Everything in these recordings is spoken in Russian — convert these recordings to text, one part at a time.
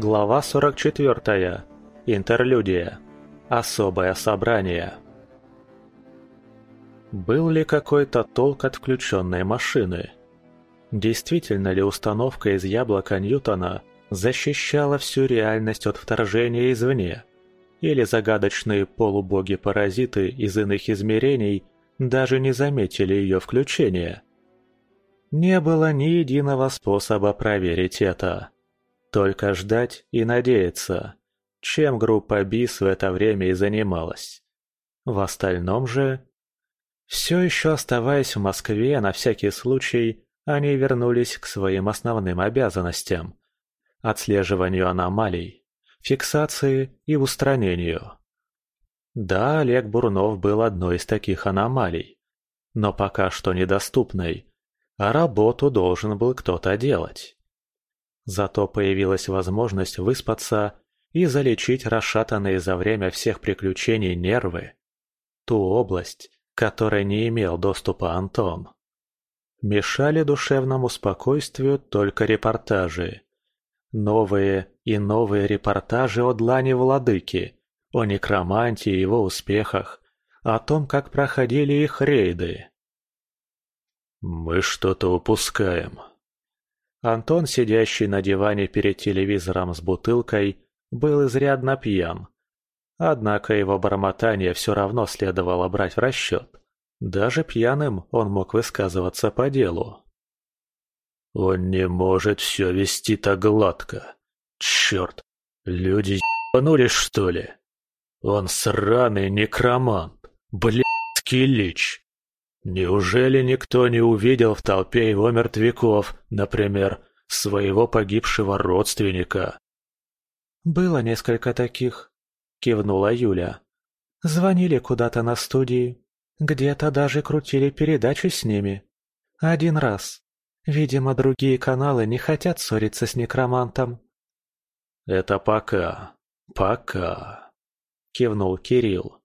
Глава 44. Интерлюдия. Особое собрание. Был ли какой-то толк от включенной машины? Действительно ли установка из яблока Ньютона защищала всю реальность от вторжения извне? Или загадочные полубоги-паразиты из иных измерений даже не заметили ее включения? Не было ни единого способа проверить это. Только ждать и надеяться, чем группа БИС в это время и занималась. В остальном же... Все еще оставаясь в Москве, на всякий случай, они вернулись к своим основным обязанностям – отслеживанию аномалий, фиксации и устранению. Да, Олег Бурнов был одной из таких аномалий, но пока что недоступной, а работу должен был кто-то делать. Зато появилась возможность выспаться и залечить расшатанные за время всех приключений нервы. Ту область, которой не имел доступа Антон. Мешали душевному спокойствию только репортажи. Новые и новые репортажи о длани владыки, о некромантии и его успехах, о том, как проходили их рейды. «Мы что-то упускаем», Антон, сидящий на диване перед телевизором с бутылкой, был изрядно пьян. Однако его бормотание все равно следовало брать в расчет. Даже пьяным он мог высказываться по делу. «Он не может все вести так гладко. Черт, люди ебанулись, что ли? Он сраный некромант, блядский лич. Неужели никто не увидел в толпе его мертвяков, например, своего погибшего родственника? «Было несколько таких», — кивнула Юля. «Звонили куда-то на студии. Где-то даже крутили передачи с ними. Один раз. Видимо, другие каналы не хотят ссориться с некромантом». «Это пока. Пока», — кивнул Кирилл.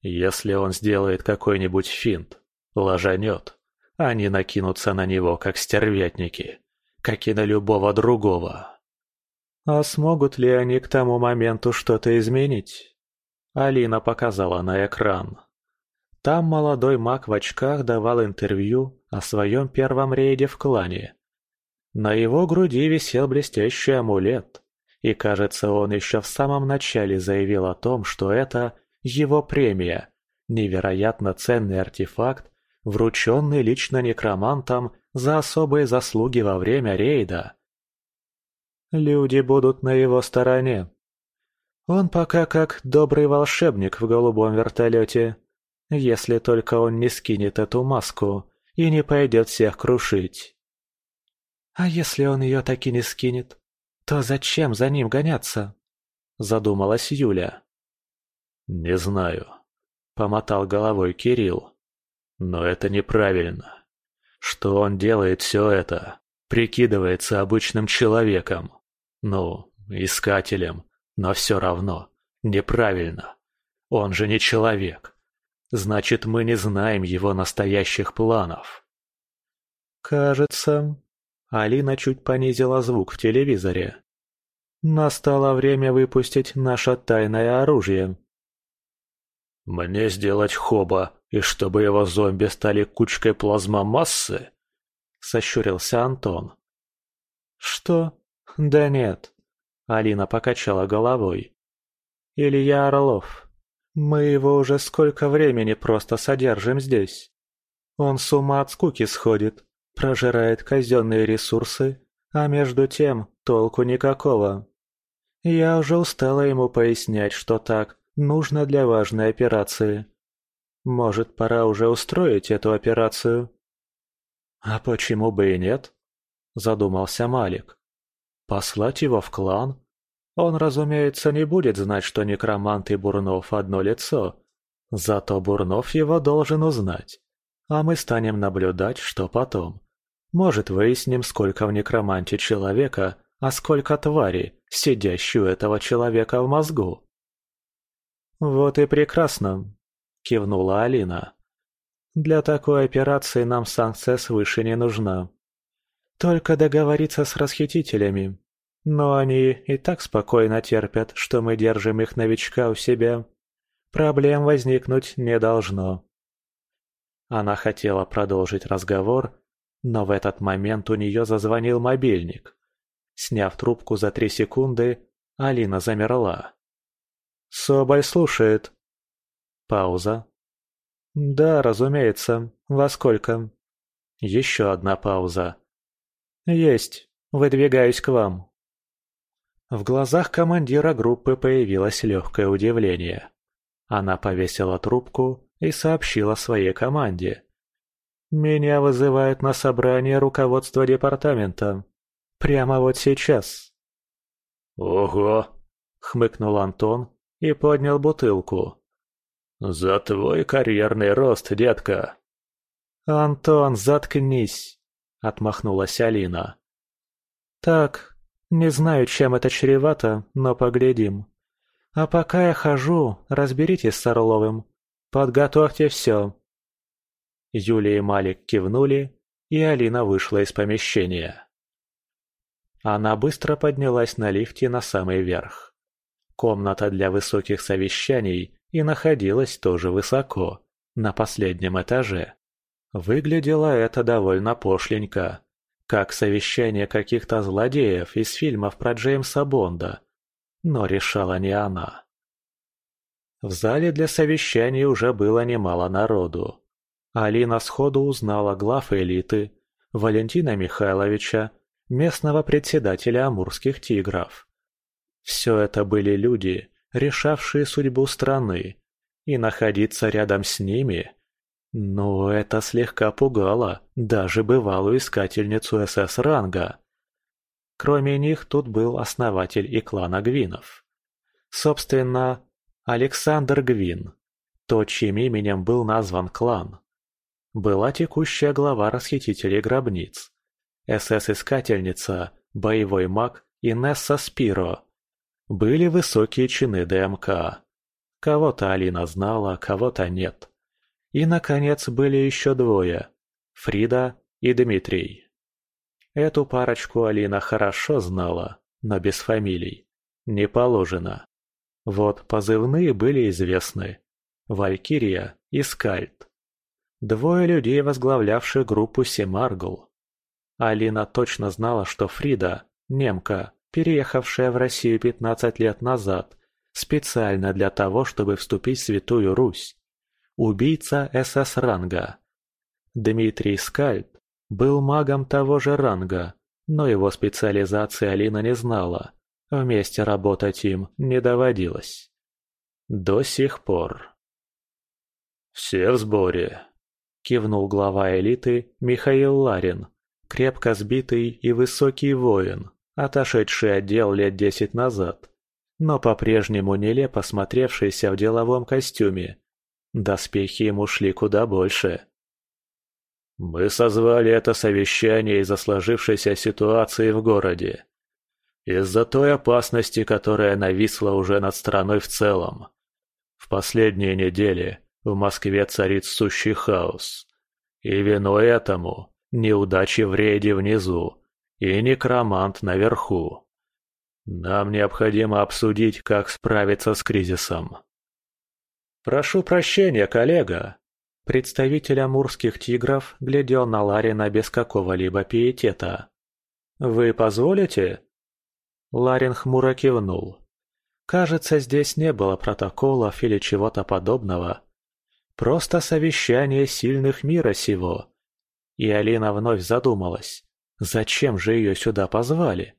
«Если он сделает какой-нибудь финт, Ложанет. Они накинутся на него, как стервятники, как и на любого другого. А смогут ли они к тому моменту что-то изменить? Алина показала на экран. Там молодой маг в очках давал интервью о своем первом рейде в клане. На его груди висел блестящий амулет, и, кажется, он еще в самом начале заявил о том, что это его премия, невероятно ценный артефакт, врученный лично некромантом за особые заслуги во время рейда. Люди будут на его стороне. Он пока как добрый волшебник в голубом вертолете, если только он не скинет эту маску и не пойдет всех крушить. А если он ее таки не скинет, то зачем за ним гоняться? Задумалась Юля. Не знаю, помотал головой Кирилл. Но это неправильно. Что он делает все это? Прикидывается обычным человеком. Ну, искателем, но все равно. Неправильно. Он же не человек. Значит, мы не знаем его настоящих планов. Кажется, Алина чуть понизила звук в телевизоре. Настало время выпустить наше тайное оружие. Мне сделать хоба и чтобы его зомби стали кучкой плазмомассы? Сощурился Антон. Что? Да нет. Алина покачала головой. Илья Орлов. Мы его уже сколько времени просто содержим здесь. Он с ума от скуки сходит, прожирает казенные ресурсы, а между тем толку никакого. Я уже устала ему пояснять, что так нужно для важной операции. Может, пора уже устроить эту операцию? А почему бы и нет? Задумался Малик. Послать его в клан? Он, разумеется, не будет знать, что некромант и Бурнов одно лицо. Зато Бурнов его должен узнать. А мы станем наблюдать, что потом. Может, выясним, сколько в некроманте человека, а сколько твари, сидящей у этого человека в мозгу. Вот и прекрасно кивнула Алина. «Для такой операции нам санкция свыше не нужна. Только договориться с расхитителями. но они и так спокойно терпят, что мы держим их новичка у себя. Проблем возникнуть не должно. Она хотела продолжить разговор, но в этот момент у нее зазвонил мобильник. Сняв трубку за три секунды, Алина замерла. «Соболь слушает». Пауза. «Да, разумеется. Во сколько?» Еще одна пауза. «Есть. Выдвигаюсь к вам». В глазах командира группы появилось легкое удивление. Она повесила трубку и сообщила своей команде. «Меня вызывают на собрание руководства департамента. Прямо вот сейчас». «Ого!» — хмыкнул Антон и поднял бутылку. «За твой карьерный рост, детка!» «Антон, заткнись!» — отмахнулась Алина. «Так, не знаю, чем это чревато, но поглядим. А пока я хожу, разберитесь с Орловым. Подготовьте все». Юлия и Малик кивнули, и Алина вышла из помещения. Она быстро поднялась на лифте на самый верх. Комната для высоких совещаний и находилась тоже высоко, на последнем этаже. Выглядело это довольно пошленько, как совещание каких-то злодеев из фильмов про Джеймса Бонда. Но решала не она. В зале для совещаний уже было немало народу. Алина сходу узнала глав элиты, Валентина Михайловича, местного председателя амурских тигров. Все это были люди, решавшие судьбу страны, и находиться рядом с ними но это слегка пугало даже бывалую искательницу СС-ранга. Кроме них тут был основатель и клана Гвинов. Собственно, Александр Гвин, тот, чьим именем был назван клан. Была текущая глава расхитителей гробниц. СС-искательница, боевой маг Инесса Спиро. Были высокие чины ДМК. Кого-то Алина знала, кого-то нет. И, наконец, были еще двое – Фрида и Дмитрий. Эту парочку Алина хорошо знала, но без фамилий. Не положено. Вот позывные были известны. Валькирия и Скальд. Двое людей, возглавлявших группу Семаргл. Алина точно знала, что Фрида, немка, переехавшая в Россию 15 лет назад, специально для того, чтобы вступить в Святую Русь, убийца СС-ранга. Дмитрий Скальд был магом того же ранга, но его специализации Алина не знала. Вместе работать им не доводилось. До сих пор. «Все в сборе», — кивнул глава элиты Михаил Ларин, крепко сбитый и высокий воин, отошедший отдел лет десять назад, но по-прежнему нелепо смотревшийся в деловом костюме Доспехи ему шли куда больше. Мы созвали это совещание из-за сложившейся ситуации в городе. Из-за той опасности, которая нависла уже над страной в целом. В последние недели в Москве царит сущий хаос. И виной этому неудачи в рейде внизу и некромант наверху. Нам необходимо обсудить, как справиться с кризисом. «Прошу прощения, коллега!» Представитель амурских тигров глядел на Ларина без какого-либо пиетета. «Вы позволите?» Ларин хмуро кивнул. Кажется, здесь не было протоколов или чего-то подобного. Просто совещание сильных мира сего. И Алина вновь задумалась, зачем же ее сюда позвали?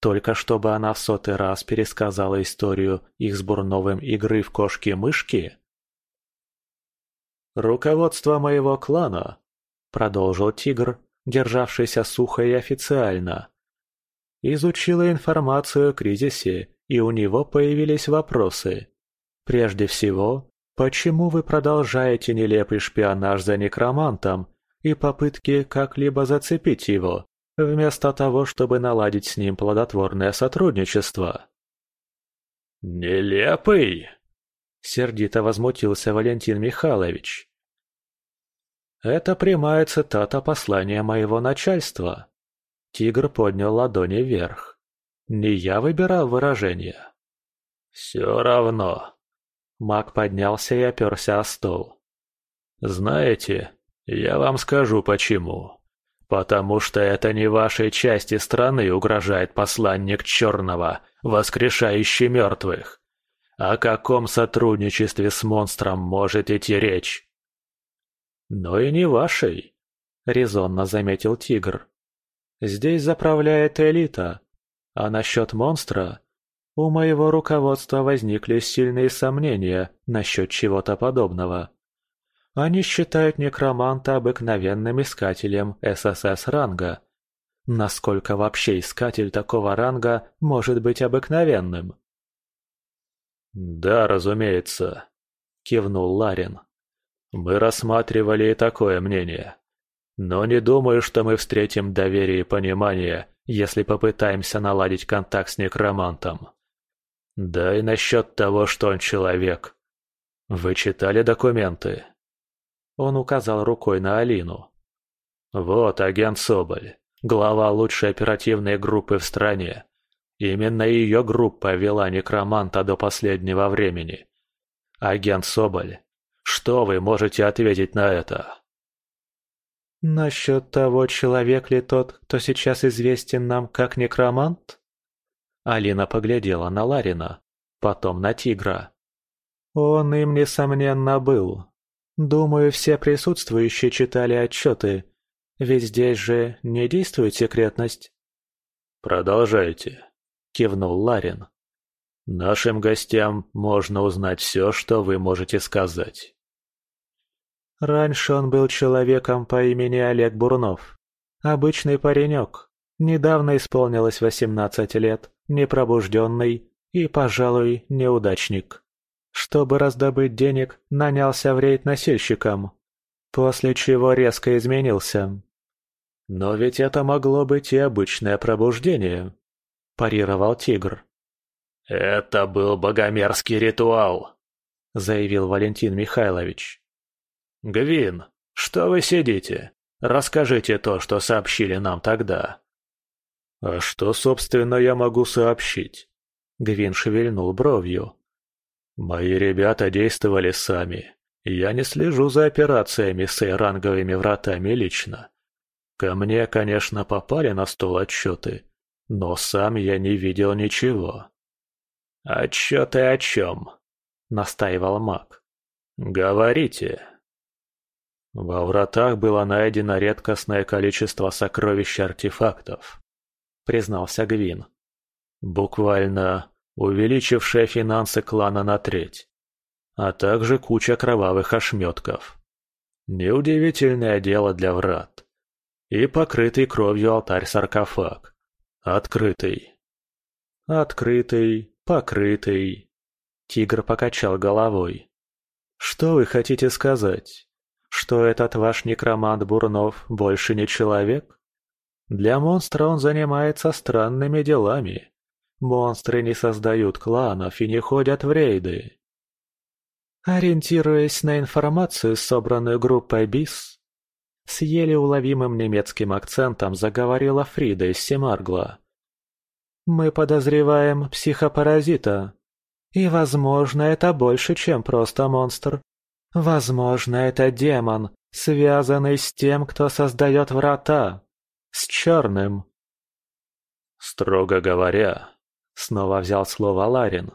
Только чтобы она в сотый раз пересказала историю их с Бурновым игры в кошки-мышки? «Руководство моего клана», — продолжил Тигр, державшийся сухо и официально, изучила информацию о кризисе, и у него появились вопросы. Прежде всего, почему вы продолжаете нелепый шпионаж за некромантом и попытки как-либо зацепить его? вместо того, чтобы наладить с ним плодотворное сотрудничество. «Нелепый!» — сердито возмутился Валентин Михайлович. «Это прямая цитата послания моего начальства». Тигр поднял ладони вверх. Не я выбирал выражение. Все равно. Маг поднялся и оперся о стол. Знаете, я вам скажу почему. Потому что это не вашей части страны угрожает посланник Черного, воскрешающий мертвых. О каком сотрудничестве с монстром может идти речь? Но и не вашей, резонно заметил Тигр. Здесь заправляет элита, а насчет монстра у моего руководства возникли сильные сомнения насчет чего-то подобного. Они считают некроманта обыкновенным искателем ССС ранга. Насколько вообще искатель такого ранга может быть обыкновенным? «Да, разумеется», — кивнул Ларин. «Мы рассматривали и такое мнение. Но не думаю, что мы встретим доверие и понимание, если попытаемся наладить контакт с некромантом. Да и насчет того, что он человек. Вы читали документы?» Он указал рукой на Алину. «Вот агент Соболь, глава лучшей оперативной группы в стране. Именно ее группа вела некроманта до последнего времени. Агент Соболь, что вы можете ответить на это?» «Насчет того, человек ли тот, кто сейчас известен нам как некромант?» Алина поглядела на Ларина, потом на Тигра. «Он им, несомненно, был. Думаю, все присутствующие читали отчеты, ведь здесь же не действует секретность». «Продолжайте», — кивнул Ларин. «Нашим гостям можно узнать все, что вы можете сказать». Раньше он был человеком по имени Олег Бурнов. Обычный паренек. Недавно исполнилось 18 лет, непробужденный и, пожалуй, неудачник. Чтобы раздобыть денег, нанялся в рейд носильщиком, после чего резко изменился. «Но ведь это могло быть и обычное пробуждение», – парировал тигр. «Это был богомерзкий ритуал», – заявил Валентин Михайлович. «Гвин, что вы сидите? Расскажите то, что сообщили нам тогда». «А что, собственно, я могу сообщить?» Гвин шевельнул бровью. «Мои ребята действовали сами. Я не слежу за операциями с ранговыми вратами лично. Ко мне, конечно, попали на стол отчеты, но сам я не видел ничего». «Отчеты о чем?» — настаивал маг. «Говорите». Во вратах было найдено редкостное количество сокровищ артефактов, признался Гвин. Буквально увеличившее финансы клана на треть, а также куча кровавых ошметков. Неудивительное дело для врат. И покрытый кровью алтарь-саркофаг. Открытый. Открытый, покрытый. Тигр покачал головой. Что вы хотите сказать? что этот ваш некромант Бурнов больше не человек? Для монстра он занимается странными делами. Монстры не создают кланов и не ходят в рейды. Ориентируясь на информацию, собранную группой БИС, с еле уловимым немецким акцентом заговорила Фрида из Семаргла. «Мы подозреваем психопаразита. И, возможно, это больше, чем просто монстр. Возможно, это демон, связанный с тем, кто создает врата. С черным. Строго говоря, снова взял слово Ларин.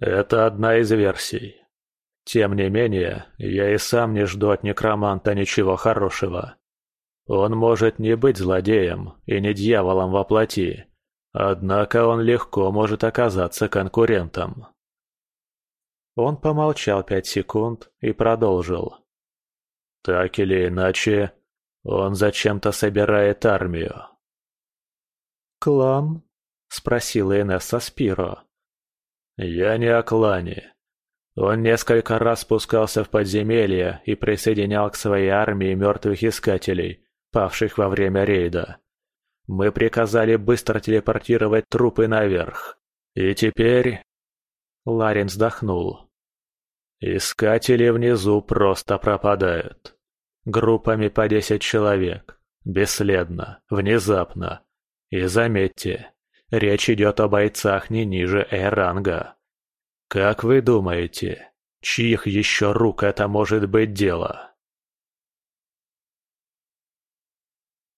Это одна из версий. Тем не менее, я и сам не жду от некроманта ничего хорошего. Он может не быть злодеем и не дьяволом во плоти, однако он легко может оказаться конкурентом. Он помолчал пять секунд и продолжил. «Так или иначе, он зачем-то собирает армию». «Клан?» — спросила Инесса Спиро. «Я не о клане. Он несколько раз спускался в подземелье и присоединял к своей армии мертвых искателей, павших во время рейда. Мы приказали быстро телепортировать трупы наверх. И теперь...» Ларин вздохнул. Искатели внизу просто пропадают. Группами по десять человек. Бесследно, внезапно. И заметьте, речь идет о бойцах не ниже Э-ранга. Как вы думаете, чьих еще рук это может быть дело?»